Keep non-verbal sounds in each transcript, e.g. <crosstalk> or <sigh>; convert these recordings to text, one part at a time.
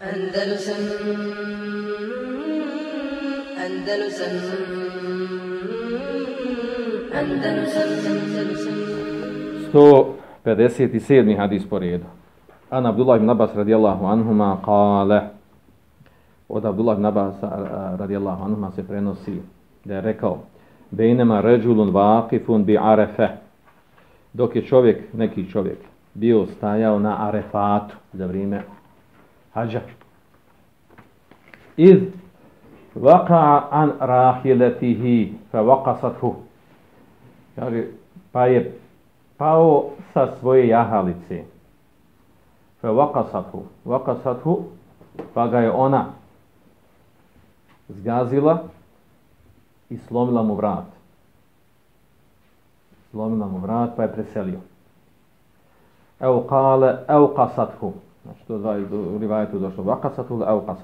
Andalusam Andalusam Andalusam Andalusam 157. hadis po redu. An Abdullah ibn Abbas radijallahu anhuma kale od Abdullah ibn Abbas radijallahu anhuma se prenosi da je rekao Bejnema ređulun vakifun bi arefe dok je čovjek, neki čovjek bio stajao na arefatu za vrijeme hađa. Iz vaka an rahiletihi fa vakasathu. Kaže, pa je pao sa svoje jahalice. Fa vakasathu. Vakasathu, pa ga je ona zgazila i slomila mu vrat. Slomila mu vrat, pa je preselio. Evo kale, evo kasathu. Znači, to dva, u rivajetu došlo. vakasatu ili evo.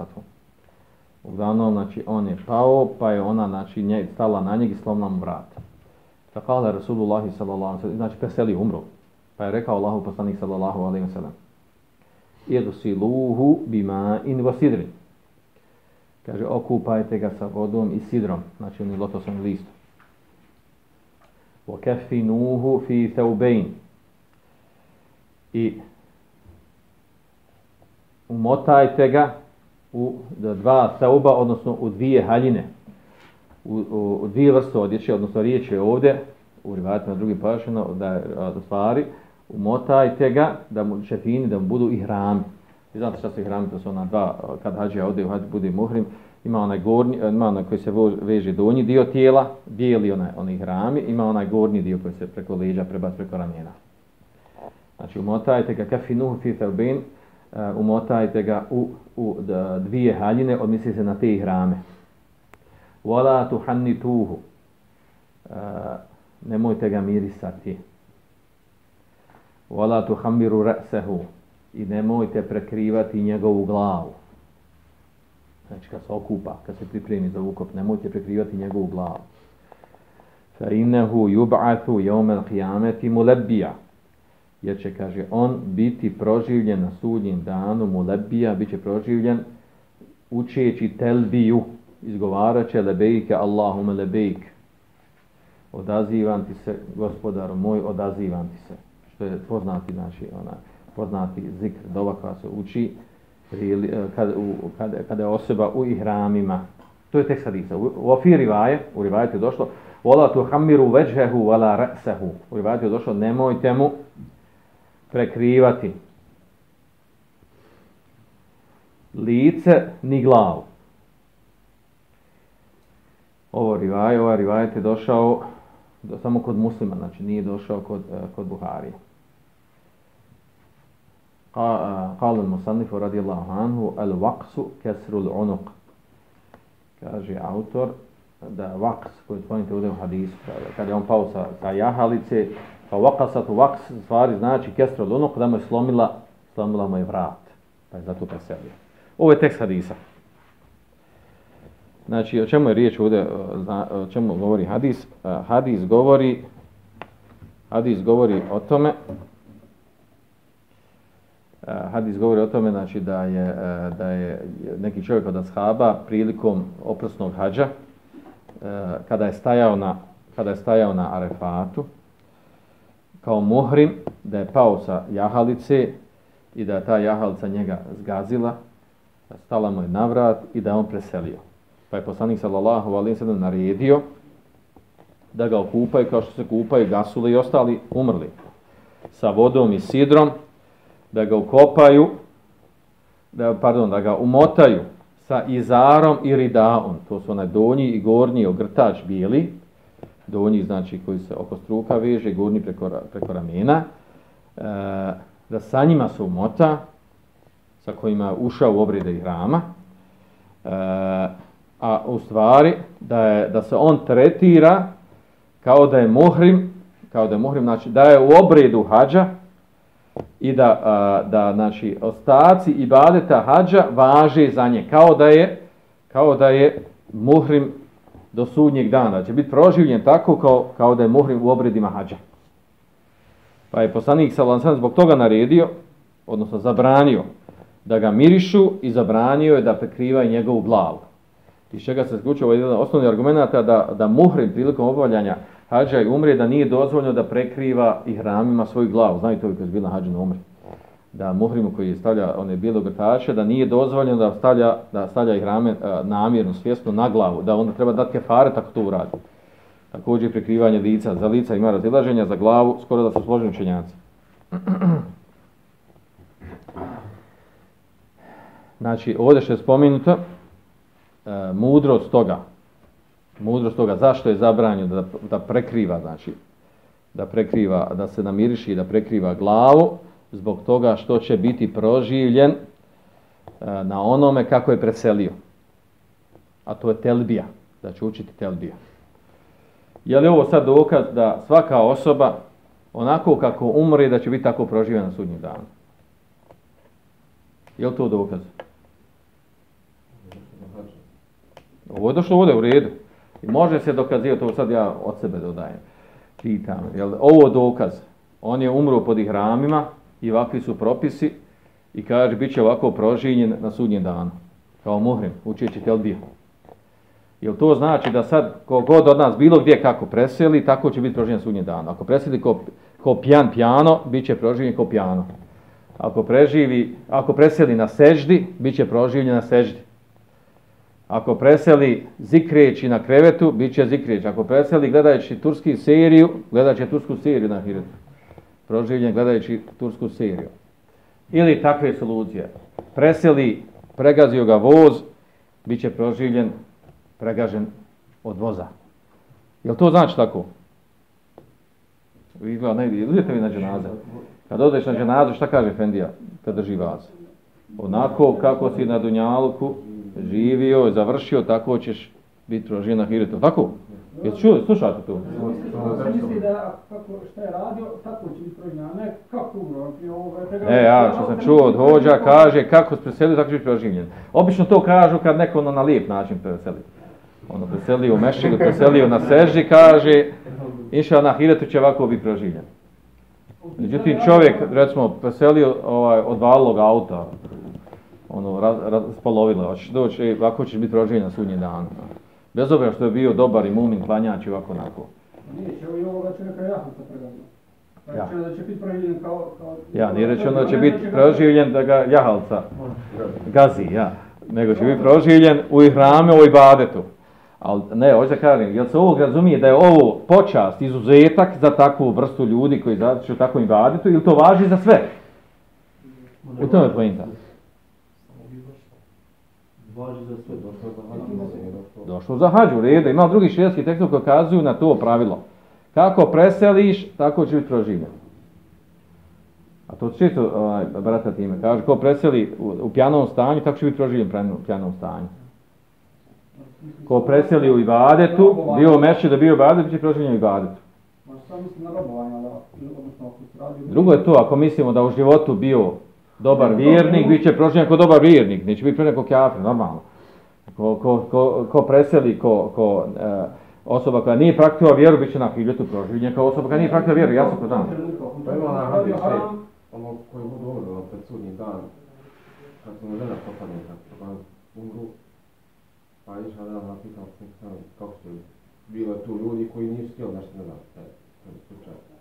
Uglavnom, znači, on je pao, pa je ona, znači, nje, stala na njeg i slomila mu vrat. Pa kale Rasulullah sallallahu alaihi wa sallam, znači, preseli umro. Pa je rekao Allahu poslanik sallallahu alaihi wa sallam. Idusiluhu bima in vasidrin. Kaže, okupajte ga sa vodom i sidrom, znači onim lotosom listom. Wakefinuhu fi thawbayn. I umotajte ga u dva sauba, odnosno u dvije haljine. U, u, u dvije vrste odjeće, odnosno riječ je ovdje, u rivajatima drugi pašeno, da je stvari, umotajte ga, da mu šefini, da mu budu i hrami. Vi znate šta su hrami, to su ona dva, kad hađija ode u hađi, bude muhrim, ima onaj gornji, ima onaj koji se veže donji dio tijela, bijeli onaj, onaj hrami, ima onaj gornji dio koji se preko leđa prebac preko ramena. Znači, umotajte ga kafinuhu fi felbin, Eh, umotajte ga u, u dvije haljine, odmisli se na te hrame. Wala tuhannituhu. Uh, nemojte ga mirisati. Wala tuhammiru ra'sahu i nemojte prekrivati njegovu glavu. Znači kad se okupa, kad se pripremi za ukop, nemojte prekrivati njegovu glavu. Fa innehu yub'athu yawm al-qiyamati mulabbiya. Jer će, kaže, on biti proživljen na sudnjem danu, mulebija, bit će proživljen učeći telbiju, izgovarat će lebejke, Allahume lebejk. Odazivam ti se, gospodaru moj, odazivam ti se. Što je poznati, znači, ona, poznati zikr doba koja se uči kada, e, kada, kada je osoba u ihramima. To je tekst hadisa. U ofi rivaje, u rivajetu je došlo Vola tu hamiru veđhehu vola re'sehu. U rivajetu je došlo nemojte mu prekrivati lice ni glavu. Ovo rivaje, ovaj rivajet je došao samo kod muslima, znači nije došao kod, kod Buharije. قال المصنف رضي الله عنه الوقس كسر العنق kaže autor da vaks koji spomenuti ovdje u hadisu kad je on pao sa, sa jahalice pa vakasat vaks stvari znači kestra od onog da mu je slomila slomila mu je vrat. Pa je zato preselio. Ovo je tekst hadisa. Znači o čemu je riječ ovdje e, o čemu govori hadis? E, hadis govori hadis govori o tome e, hadis govori o tome znači da je da je neki čovjek od ashaba prilikom oprosnog hađa, kada je stajao na kada je stajao na Arefatu kao muhrim da je pao sa jahalice i da je ta jahalica njega zgazila stala mu je na vrat i da je on preselio. Pa je poslanik sallallahu alaihi sallam naredio da ga okupaju kao što se kupaju gasule i ostali umrli sa vodom i sidrom da ga ukopaju, da, pardon, da ga umotaju sa izarom i ridaom, to su onaj donji i gornji ogrtač bijeli, donji znači koji se oko struka veže, gornji preko, preko ramena, e, da sa njima se umota, sa kojima ušao u obrede i hrama, e, a u stvari da, je, da se on tretira kao da je muhrim, kao da je muhrim, znači da je u obredu hađa, i da, a, da znači, ostaci ibadeta hađa važe za nje, kao da je, kao da je muhrim do sudnjeg dana. Će biti proživljen tako kao, kao da je muhrim u obredima hađa. Pa je poslanik Salansan zbog toga naredio, odnosno zabranio, da ga mirišu i zabranio je da prekrivaju njegovu glavu. Iz čega se zaključuje ovaj jedan osnovni argument da, da muhrim prilikom obavljanja hađa i umre da nije dozvoljeno da prekriva i hramima svoju glavu. Znaju to koji je bila hađa na umre. Da muhrimu koji stavlja one bijelo grtače, da nije dozvoljeno da stavlja, da stavlja ih hrame e, namjerno, svjesno na glavu. Da onda treba dati kefare tako to uradi. Također prekrivanje lica. Za lica ima razilaženja, za glavu skoro da su složeni učenjaci. <clears throat> Znači, ovdje što je spomenuto, e, mudrost toga, mudrost toga, zašto je zabranjeno da, da prekriva, znači, da prekriva, da se namiriši i da prekriva glavu, zbog toga što će biti proživljen e, na onome kako je preselio. A to je telbija, da će učiti telbija. Je li ovo sad dokaz da svaka osoba, onako kako umre, da će biti tako proživljen na sudnji dan? Je li to dokaz? Ovo je došlo ovdje u redu. I može se dokazivati, to sad ja od sebe dodajem. Pitam, je li ovo dokaz? On je umro pod ihramima i ovakvi su propisi i kaže, bit će ovako prožinjen na sudnjem danu. Kao muhrim, učeći telbiju. Jel to znači da sad kogod od nas bilo gdje kako preseli, tako će biti prožinjen sudnji dan. Ako preseli ko, ko pjan pjano, bit će proživljen ko pjano. Ako, preživi, ako preseli na seždi, bit će proživljen na seždi. Ako preseli zikreći na krevetu, bit će zikreći. Ako preseli gledajući turski seriju, gledat će tursku seriju na hiretu. Proživljen gledajući tursku seriju. Ili takve solucije. Preseli, pregazio ga voz, bit će proživljen pregažen od voza. Je to znači tako? Vi gleda, ne idete vi na dženaze. Kad odeš na dženazu, šta kaže Fendija kad drži vas? Onako kako si na Dunjaluku živio, završio, tako ćeš biti proživljen na Hiretu. Tako? Je čuli, slušate to? Misli da kako šta je radio, tako će biti proživio, ne kako umro. E, ja što sam čuo od hođa, kaže kako se preselio, tako će biti proživljen. Obično to kažu kad neko ono na lijep način preseli ono preselio u Mešidu, preselio na Seži, kaže, išao na Hiretu će ovako biti proživljen. Međutim, čovjek, recimo, preselio ovaj, od valog auta, ono, raz, raz, spalovilo, hoćeš doći, ovako će biti proživljen na sudnji dan. Bez obzira što je bio dobar i mumin, klanjač i ovako onako. Nije, će ovo ovoga čovjeka jahu sa pregledno. Ja. Da će biti proživljen kao, kao... Ja, nije rečeno da će biti proživljen da ga jahalca gazi, ja. Nego će biti proživljen u ihrame, u ibadetu. Ali ne, hoće da kažem, jel se ovo razumije da je ovo počast, izuzetak za takvu vrstu ljudi koji zadiču tako im vaditu, ili to važi za sve? U tome je pojenta. Važi za sve, došlo za hađu. Došlo za hađu, reda. Ima drugi švedski tekst koji kazuju na to pravilo. Kako preseliš, tako će biti proživljen. A to često, ovaj, brata time, kaže, ko preseli u, u pjanom stanju, tako će biti proživljen u pjanom stanju ko preseli u ibadetu, bio u meši da bio u ibadetu, će proživljen u ibadetu. Drugo je to, ako mislimo da u životu bio dobar vjernik, bit će proživljen kao dobar vjernik, neće biti pre nekog kafir, normalno. Ko, ko, ko, ko preseli, ko, ko e, osoba koja nije praktikova vjeru, bit će na hiljetu proživljen kao osoba koja nije praktikova vjeru, ja sam to znam. Pa ima na hadis ono koji budu umrli pred sudnji dan, kad su mu žena umru, Pa išao da vam pitao kako ste bilo tu ljudi koji nisu htjeli nešto ne znam, taj slučaj.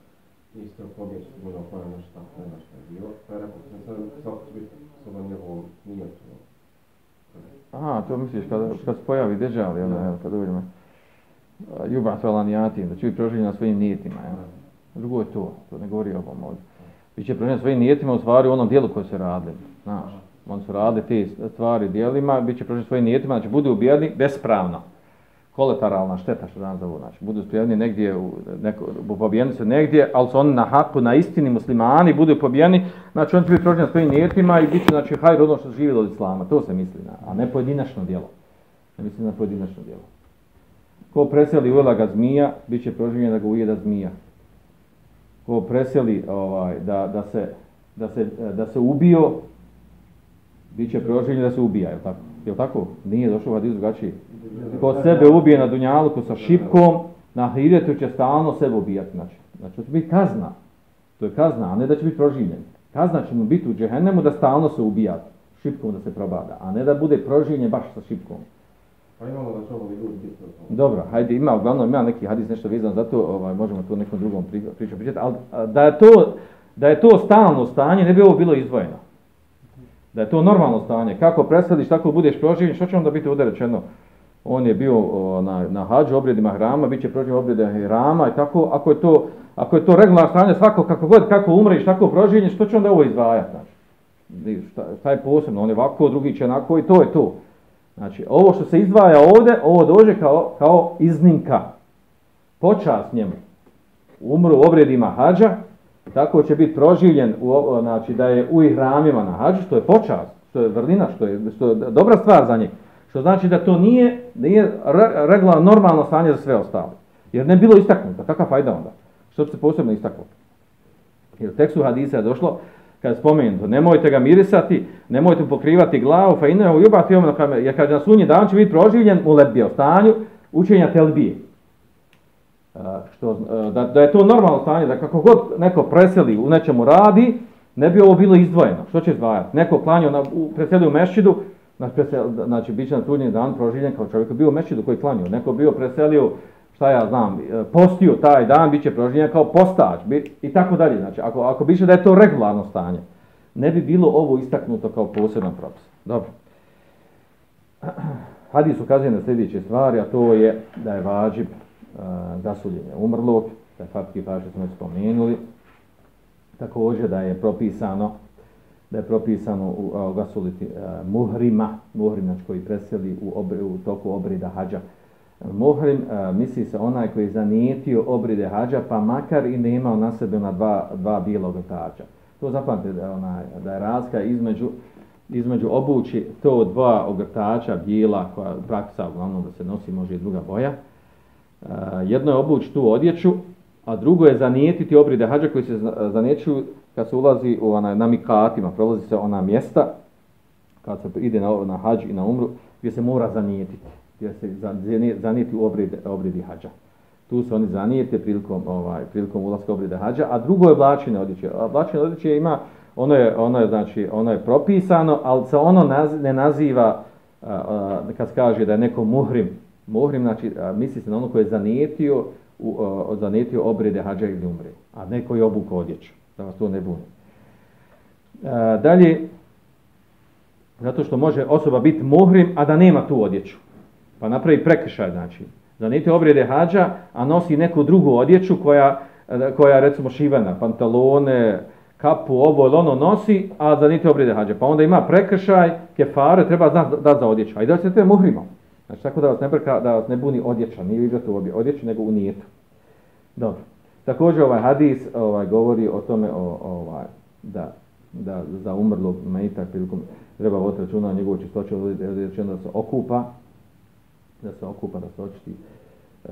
Nisu htjeli pobjeći, možda pojena nešto tako, ne znam što je bilo. Pa je rekao, sam sad svako će biti s ovom njegovom nijetom. Aha, to misliš kad, kad se pojavi deđali, ono, evo, kad uvidimo. Juba to lanijatim, da će biti proživljeni na svojim nijetima, evo. Drugo je to, to ne govori o ovom ovdje. Biće proživljeni na svojim nijetima u stvari u onom dijelu koje se radili, znaš on su rade te stvari dijelima, bit će prošli svojim nijetima, znači budu ubijeni bespravno. Kolateralna šteta što danas zovu, znači budu ubijeni negdje, u, neko, pobijeni su negdje, ali su oni na haku, na istini muslimani, budu pobijeni, znači oni će biti prošli svojim nijetima i biti znači, hajr ono što živjelo od islama, to se misli, na, a ne pojedinačno djelo. Ne misli na pojedinačno djelo. Ko preseli ujela ga zmija, bit će proživljen da ga ujeda zmija. Ko preseli ovaj, da, da, se, da, se, da se ubio, bit će proživljen da se ubija, je tako? Je tako? Nije došao u hadisu drugačiji. Ko sebe ubije na dunjaluku sa šipkom, na hiretu će stalno sebe ubijati. Znači, znači to će biti kazna. To je kazna, a ne da će biti proživljen. Kazna će mu biti u džehennemu da stalno se ubija šipkom da se probada, a ne da bude proživljen baš sa šipkom. Pa imamo da će ovo ljudi. Dobro, hajde, ima, uglavnom ima neki hadis nešto vezan za to, ovaj, možemo to nekom drugom priču pričati, ali da je, to, da je to stalno stanje, ne bi ovo bilo izdvojeno. Da je to normalno stanje. Kako preseliš, tako budeš proživljen, što će onda biti ovdje rečeno? On je bio o, na, na hađu, obredima hrama, bit će proživljen obredima hrama i tako, ako je to, ako je to regularno stanje, svako kako god, kako umreš, tako proživljen, što će onda ovo izdvajati? Znači, šta, šta je posebno? On je ovako, drugi će onako i to je to. Znači, ovo što se izdvaja ovdje, ovo dođe kao, kao iznimka. Počast njemu. Umru u obredima hađa, tako će biti proživljen, u, znači da je u ihramima na hađu, što je počast, što je vrlina, što je, što je dobra stvar za njih. Što znači da to nije, nije regla normalno stanje za sve ostale. Jer ne bilo istaknuto. Kakva fajda onda? Što se posebno istaklo? Jer u tekstu hadisa je došlo, kad spomenuto, nemojte ga mirisati, nemojte mu pokrivati glavu, fa inaho jubati omno kame, jer kaže na sunji dan će biti proživljen u lebije, u stanju učenja telbije. Što, e, da, da je to normalno stanje, da kako god neko preseli u nečemu radi, ne bi ovo bilo izdvojeno. Što će izdvajati? Neko klanio, na, u, preseli u mešćidu, znači, presel, znači bit će na sunji dan proživljen kao čovjek bio u mešćidu koji klanio. Neko bio preselio šta ja znam, e, postio taj dan, bit će proživljen kao postač i tako dalje. Znači, ako, ako biše da je to regularno stanje, ne bi bilo ovo istaknuto kao poseban propis. Dobro. <clears throat> Hadis ukazuje na sljedeće stvari, a to je da je vađib uh, gasuljenje umrlog, da je fatki vađib smo spomenuli, također da je propisano da je propisano u, gasuliti uh, muhrima, znači koji preseli u, obri, u toku obrida hađa, Muhrim uh, misli se onaj koji je zanijetio obride hađa, pa makar i nemao na sebe na dva, dva bijelog tača. To zapamte da, ona, da je razka između, između obući to dva ogrtača bijela, koja praksa uglavnom da se nosi može i druga boja. Eh, jedno je obući tu odjeću, a drugo je zanijetiti obride hađa koji se eh, zanijećuju kad se ulazi u ona, na mikatima, prolazi se ona mjesta, kad se ide na, na hađ i na umru, gdje se mora zanijetiti gdje se zanijeti u obride, obridi hađa. Tu se oni zanijete prilikom, ovaj, prilikom ulaska obrida hađa, a drugo je vlačine odjeće. Vlačine odjeće ima, ono je, ono je, znači, ono je propisano, ali se ono naz, ne naziva, a, a, kad kaže da je neko muhrim, Mohrim, znači, misli se na ono koje je zanijetio, u, a, zanijetio obrede hađa ili umre, a neko je obuk odjeću, da vas to ne buni. A, dalje, zato što može osoba biti mohrim, a da nema tu odjeću pa napravi prekršaj, znači, Zanijetio obrede hađa, a nosi neku drugu odjeću koja, koja recimo šivena, pantalone, kapu, ovo ili ono nosi, a zanijetio obrede hađa. Pa onda ima prekršaj, kefare, treba znati da za odjeću. A i da se te muhrimo. Znači, tako da vas ne, brka, da vas ne buni odjeća, nije vidjeti u odjeću, nego u nijetu. Dobro. Također ovaj hadis ovaj, govori o tome o, ovaj, da, da za umrlog mejta prilikom treba voditi računa o njegovu čistoću, da se okupa, da se okupa, da se očiti e,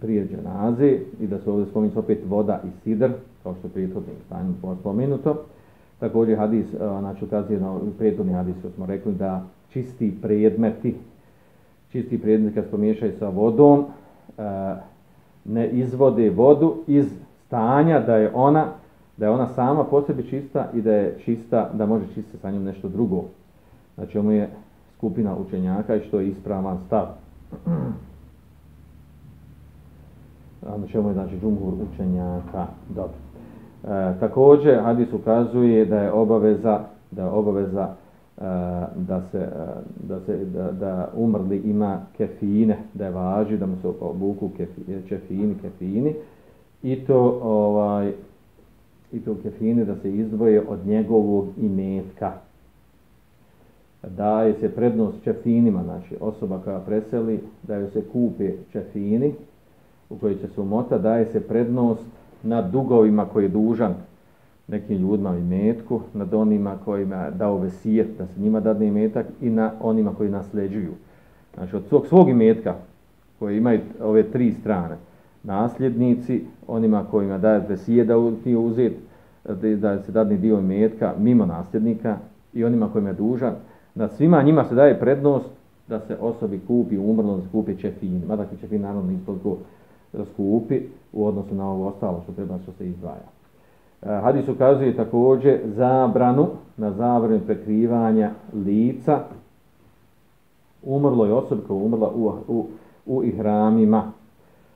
prije dženaze i da se ovdje spominje opet voda i sidr, kao što je prijethodnim stanjem spomenuto. Također hadis, e, znači ukazuje na prijethodni hadis, što smo rekli da čisti predmeti, čisti predmet kad se pomiješaju sa vodom, e, ne izvode vodu iz stanja da je ona da je ona sama po sebi čista i da je čista, da može čistiti sa njom nešto drugo. Znači, ono je skupina učenjaka i što je ispravan stav. A na čemu je znači džumhur učenjaka. Dobro. E, također hadis ukazuje da je obaveza da je obaveza da se da se da, da umrli ima kefine, da je važi da mu se obuku kefini, kefini i to ovaj i to kefine da se izdvoje od njegovog imetka. Daje se prednost čefinima, znači osoba koja preseli, da joj se kupe čefini u koji će se umota, daje se prednost na dugovima koji je dužan nekim ljudima i metku, nad onima kojima dao vesijet, da se njima dadne metak i na onima koji nasleđuju. Znači od svog, svog imetka koji imaju ove tri strane, nasljednici, onima kojima daje vesijet da nije uzet, da se dadne dio imetka mimo nasljednika i onima kojima je dužan, da svima njima se daje prednost da se osobi kupi umrlo, da se kupi čefin. Mada će čefin naravno nispoliko skupi u odnosu na ovo ostalo što treba što se izdvaja. Hadis ukazuje također zabranu na zabranu prekrivanja lica umrloj osobi koja umrla u, u, u ihramima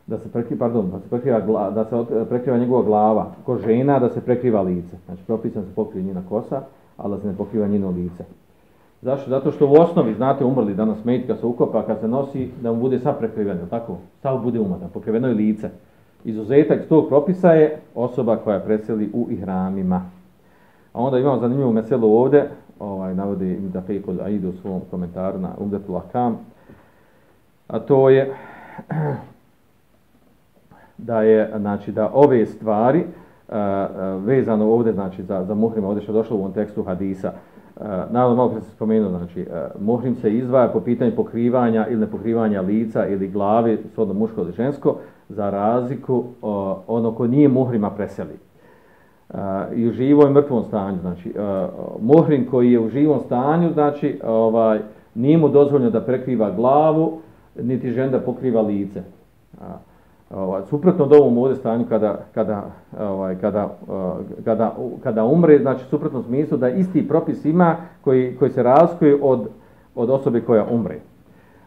da se prekriva, pardon, da se prekriva, da se prekriva njegova glava, ko žena da se prekriva lice. Znači, propisan se pokrije njena kosa, ali da se ne pokriva njeno lice. Zašto? Zato što u osnovi, znate, umrli danas smejt kad se ukopa, kad se nosi, da mu bude sad prekriveno, tako? Sad bude umatan, pokriveno je lice. Izuzetak tog propisa je osoba koja preseli u ihramima. A onda imamo zanimljivu meselu ovdje, ovaj, navodi da Fejko Aidu u svom komentaru na Umdetu Lakam, a to je <clears throat> da je, znači, da ove stvari, uh, vezano ovdje, znači, za, za muhrima, ovdje što je došlo u ovom tekstu hadisa, uh, naravno, malo se spomenuo, znači, uh, muhrim se izdvaja po pitanju pokrivanja ili nepokrivanja lica ili glave, svodno muško ili žensko, za razliku uh, ono ko nije muhrima preseli. Uh, I u živoj mrtvom stanju, znači, uh, muhrim koji je u živom stanju, znači, ovaj, nije mu dozvoljeno da prekriva glavu, niti žena da pokriva lice. Uh, ovaj suprotno od ovom ovdje stanju kada kada ovaj kada kada kada umre znači suprotno smislu da isti propis ima koji koji se razlikuje od od osobe koja umre.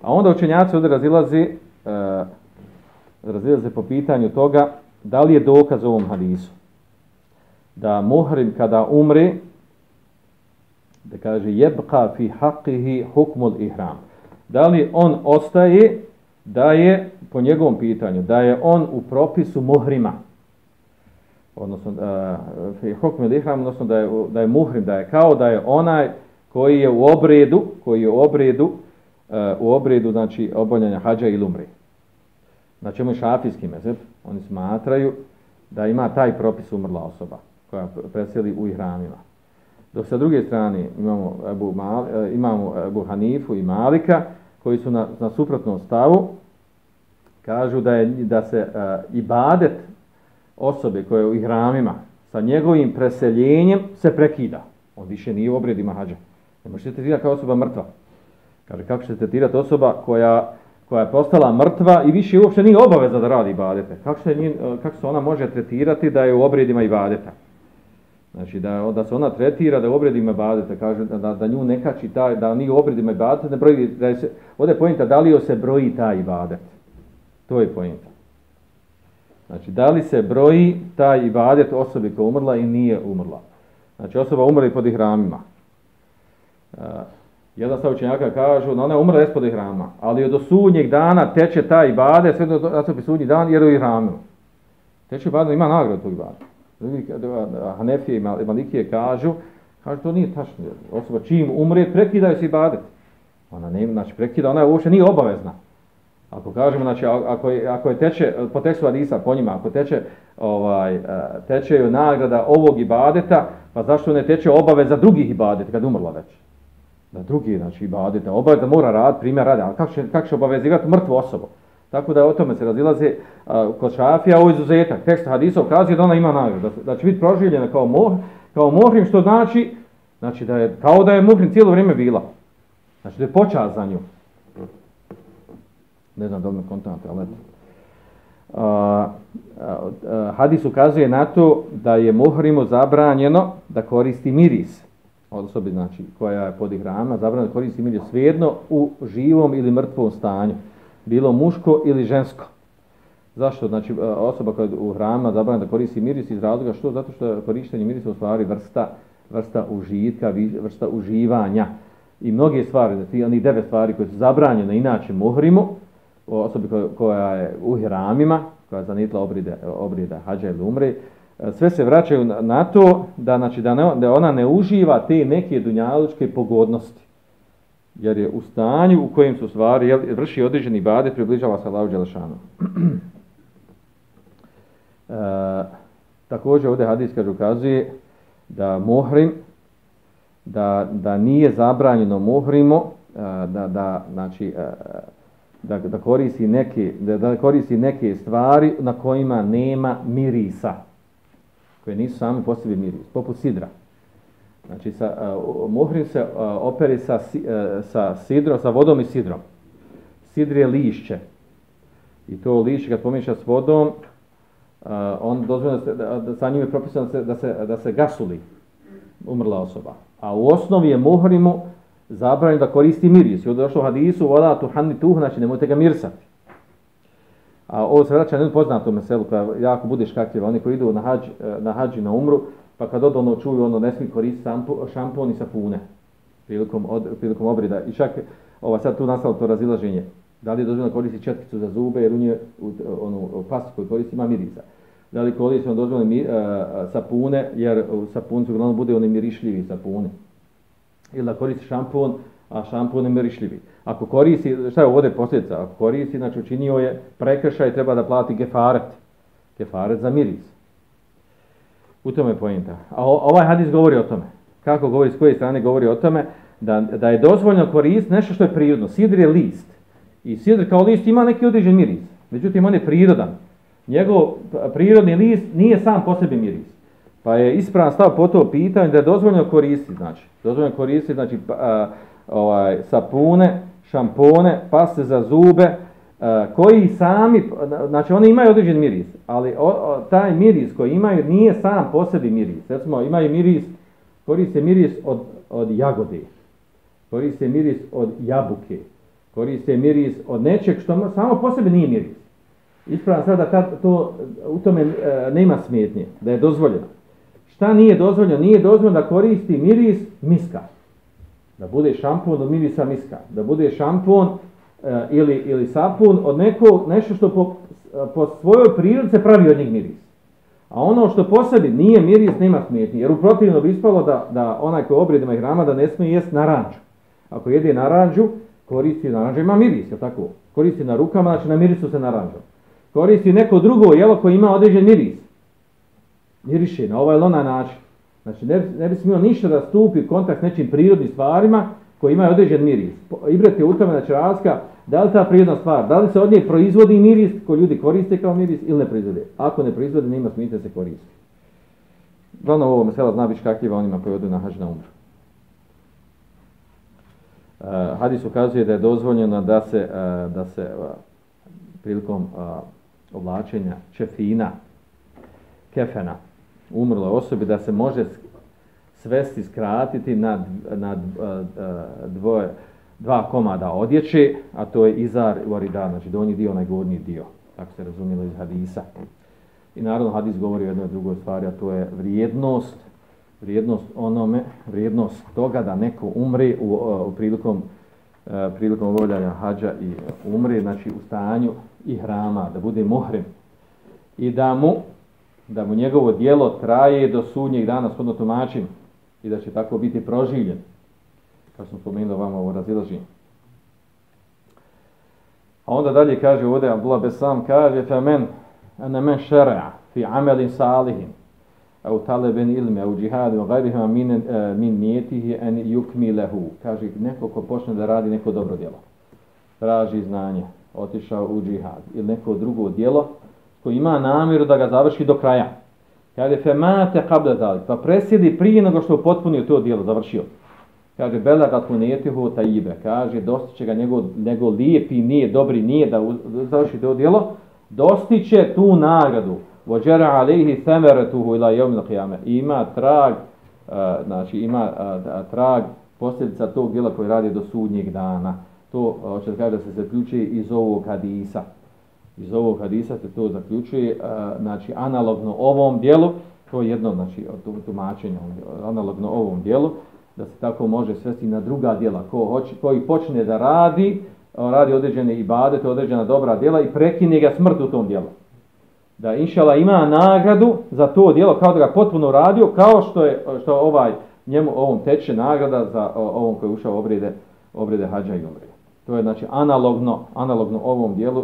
A onda učenjaci ovdje razilazi uh, razilaze po pitanju toga da li je dokaz ovom hadisu da muhrim kada umre da kaže yabqa fi haqihi hukmul ihram. Da li on ostaje da je po njegovom pitanju da je on u propisu muhrima odnosno eh, fi hukmul ihram odnosno da je, da je muhrim da je kao da je onaj koji je u obredu koji je u obredu uh, u obredu znači obavljanja hađa ili umri Znači, na čemu je šafijski mezeb oni smatraju da ima taj propis umrla osoba koja preseli u ihramima dok sa druge strane imamo Ebu, Mal, e, imamo Ebu Hanifu i Malika koji su na, na suprotnom stavu kažu da je da se uh, ibadet osobe koje je u ihramima sa njegovim preseljenjem se prekida. On više nije u obredima hađa. Ne možete tretirati kao osoba mrtva. Kaže, kako ćete tretirati osoba koja, koja je postala mrtva i više uopšte nije obaveza da radi ibadete? Kako se, njen, kako se ona može tretirati da je u obredima ibadeta? Znači, da, da se ona tretira da je u obredima ibadeta, kaže da, da nju ne kači taj, da nije u obredima ibadeta, ne broji, da je se, ovdje je pojenta da li se broji taj ibadet. To je pojenta. Znači, da li se broji taj ibadet osobi koja umrla i nije umrla? Znači, osoba umrla pod ihramima. Uh, jedan stav učenjaka kažu, no ona je umrla ispod ihrama, ali od sudnjeg dana teče taj ibadet, sve do nastupi sudnji dan, jer u ihramu. Teče ibadet, ima nagradu tog ibadeta. Hanefije i Malikije kažu, kažu, to nije tačno. Osoba čim umre, prekidaju se ibadet. Ona ne, znači, prekida, ona je uopšte nije obavezna. Ako kažemo, znači, ako je, ako je teče, po tekstu Adisa, po njima, ako teče, ovaj, teče teče nagrada ovog ibadeta, pa zašto ne teče obaveza drugih ibadeta kad umrla već? Da drugi, znači, ibadeta, obaveza mora rad, primjer rada, ali kako će, kako će obavezivati mrtvu osobu? Tako da o tome se razilaze uh, kod šafija, ovo izuzetak. Tekst Hadisa ukazuje da ona ima nagradu, da, da će biti proživljena kao, moh, kao mohrim, što znači, znači da je, kao da je muhrim cijelo vrijeme bila. Znači da je počas za nju ne znam dobro kontante, ali eto. Uh, uh, hadis ukazuje na to da je muhrimu zabranjeno da koristi miris osobi znači koja je pod ihrama zabranjeno da koristi miris svejedno u živom ili mrtvom stanju bilo muško ili žensko. Zašto? Znači e, osoba koja je u hrama zabranjeno da koristi miris iz razloga što? Zato što je korištenje mirisa u stvari vrsta vrsta užitka vrsta uživanja. I mnoge stvari da ti oni devet stvari koje su zabranjene inače muhrimu osobi koja je u hramima, koja je zanitla obride, obrida hađa ili umre, sve se vraćaju na to da, znači, da, ne, da ona ne uživa te neke dunjalučke pogodnosti. Jer je u stanju u kojem su stvari, jel, vrši određeni bade, približava se Allahu Đelešanu. <clears throat> e, također ovdje hadis kaže ukazuje da muhrim, da, da nije zabranjeno muhrimu, e, da, da, znači, e, da, da, koristi neke, da, da koristi neke stvari na kojima nema mirisa, koje nisu same po sebi miris, poput sidra. Znači, sa, uh, muhrim se uh, operi sa, uh, sa sidrom, sa vodom i sidrom. Sidr je lišće. I to lišće kad pomiješa s vodom, uh, on dozvoljeno da, da, da sa njim je propisano da se, da se, da se gasuli umrla osoba. A u osnovi je muhrimu zabranjeno da koristi miris. I ovdje došlo u hadisu, voda tuhani tuh, znači nemojte ga mirsati. A ovo se vraća na jednu poznatu meselu koja jako bude škakljiva. Oni koji idu na hađ, e, na hađ i na umru, pa kad od ono čuju, ono ne smije koristiti šampon i sapune prilikom, od, prilikom obrida. I čak ova, sad tu nastalo to razilaženje. Da li je dozvoljeno koristiti četkicu za zube, jer u nje, u, onu pastu koju koristi, ima mirisa. Da li koristimo ono, dozvoljeno mi, uh, sapune, jer u sapuncu uglavnom bude oni mirišljivi sapune. Ili da koristi šampon, a šampon je mirišljivi. Ako koristi, šta je ovdje posljedica? Ako koristi, znači učinio je prekršaj, treba da plati gefaret. Gefaret za miris. U tome je pojenta. A ovaj hadis govori o tome. Kako govori, s koje strane govori o tome? Da, da je dozvoljno koristiti nešto što je prirodno. Sidr je list. I sidr kao list ima neki određen miris. Međutim, on je prirodan. Njegov prirodni list nije sam po sebi miris. Pa je ispravan stav po to pitanje da je dozvoljno koristiti. Znači, dozvoljno koristiti znači, pa, a, ovaj, sapune, šampone, paste za zube, e, koji sami, znači oni imaju određen miris, ali o, o, taj miris koji imaju nije sam po sebi miris. Recimo, imaju miris, koriste miris od, od jagode, koriste miris od jabuke, koriste miris od nečeg što samo po sebi nije miris. Ispravno sada da to, u tome e, nema smetnje, da je dozvoljeno. Šta nije dozvoljeno? Nije dozvoljeno da koristi miris miska. Da bude šampon od mirisa miska. Da bude šampon e, ili, ili sapun od neko, nešto što po, e, po svojoj prirodi se pravi od njih miris. A ono što po sebi nije miris, nema smetnje. Jer u protivno bi ispalo da, da onaj koji obredima i hrama da ne smije jest naranđu. Ako jede naranđu, koristi naranđu, ima miris, je tako? Koristi na rukama, znači na mirisu se naranđu. Koristi neko drugo jelo koje ima određen miris. Miriše na ovaj ili onaj način. Znači ne, ne bi smio ništa da stupi u kontakt s nečim prirodnim stvarima koji imaju određen miris. Ibrate u tome, znači razlika, da li ta prirodna stvar, da li se od nje proizvodi miris koji ljudi koriste kao miris ili ne proizvode. Ako ne proizvode, nema smita da se koristi. Glavno ovo mesela zna biti kakljiva onima koji odu na hađ na umru. Uh, hadis ukazuje da je dozvoljeno da se, uh, da se uh, prilikom uh, oblačenja čefina, kefena, umrle osobi, da se može svesti skratiti na, na e, e, dvoje, dva komada odjeće, a to je izar i varida, znači donji dio, onaj gornji dio, tako se razumijelo iz hadisa. I naravno hadis govori o jednoj drugoj stvari, a to je vrijednost, vrijednost onome, vrijednost toga da neko umre u, e, u prilikom prilikom obavljanja hađa i umre, znači u stanju i hrama, da bude muhrim i da mu da mu njegovo dijelo traje do sudnjeg dana shodno tumačim i da će tako biti proživljen. Kao sam spomenuli vam ovo razilaženje. A onda dalje kaže ovdje, Abdullah Besam kaže, fa men, ane men šere'a fi amelin salihin au talaben ilme, au jihad wa gajrihima min, eh, min nijetihi an yukmilahu. Kaže, neko ko počne da radi neko dobro djelo, traži znanje, otišao u džihad, ili neko drugo djelo, koji ima namjeru da ga završi do kraja. Kaže, fe mate kabla zalik, pa presjedi prije nego što je potpunio to djelo, završio. Kaže, bela ga tu tajibe, kaže, dostiće ga njegov, njegov lijepi nije, dobri nije da završi to djelo, dostiće tu nagradu. Vođera alihi semeretuhu ila jomil qiyame. Ima trag, uh, znači ima uh, trag posljedica tog djela koji radi do sudnjeg dana. To hoće uh, da kaže da se zaključuje iz ovog hadisa iz ovog hadisa se to zaključuje, znači analogno ovom dijelu, to je jedno znači tumačenje, analogno ovom dijelu, da se tako može svesti na druga dijela, ko hoće, koji počne da radi, radi određene ibadete, određena dobra dijela i prekine ga smrt u tom dijelu. Da inšala ima nagradu za to dijelo kao da ga potpuno radio, kao što je što ovaj njemu ovom teče nagrada za ovom koji je ušao obrede, obrede hađa i umre. To je znači analogno, analogno ovom dijelu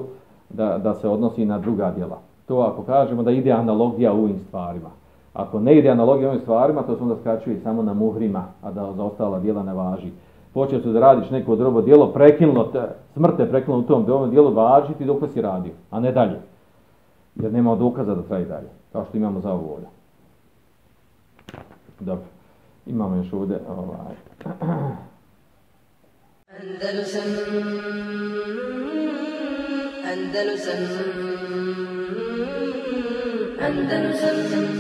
da, da se odnosi na druga djela. To ako kažemo da ide analogija u ovim stvarima. Ako ne ide analogija u ovim stvarima, to se onda skraćuje samo na muhrima, a da za ostala djela ne važi. Počeo se da radiš neko drobo djelo, prekinulo te, smrte prekinulo u tom djelu, važiti dok si radio, a ne dalje. Jer nema dokaza da traje dalje, kao što imamo za ovu ovdje. Dobro, imamo još ovdje ovaj... <clears throat> Andalusam Andalusam. Andalusam.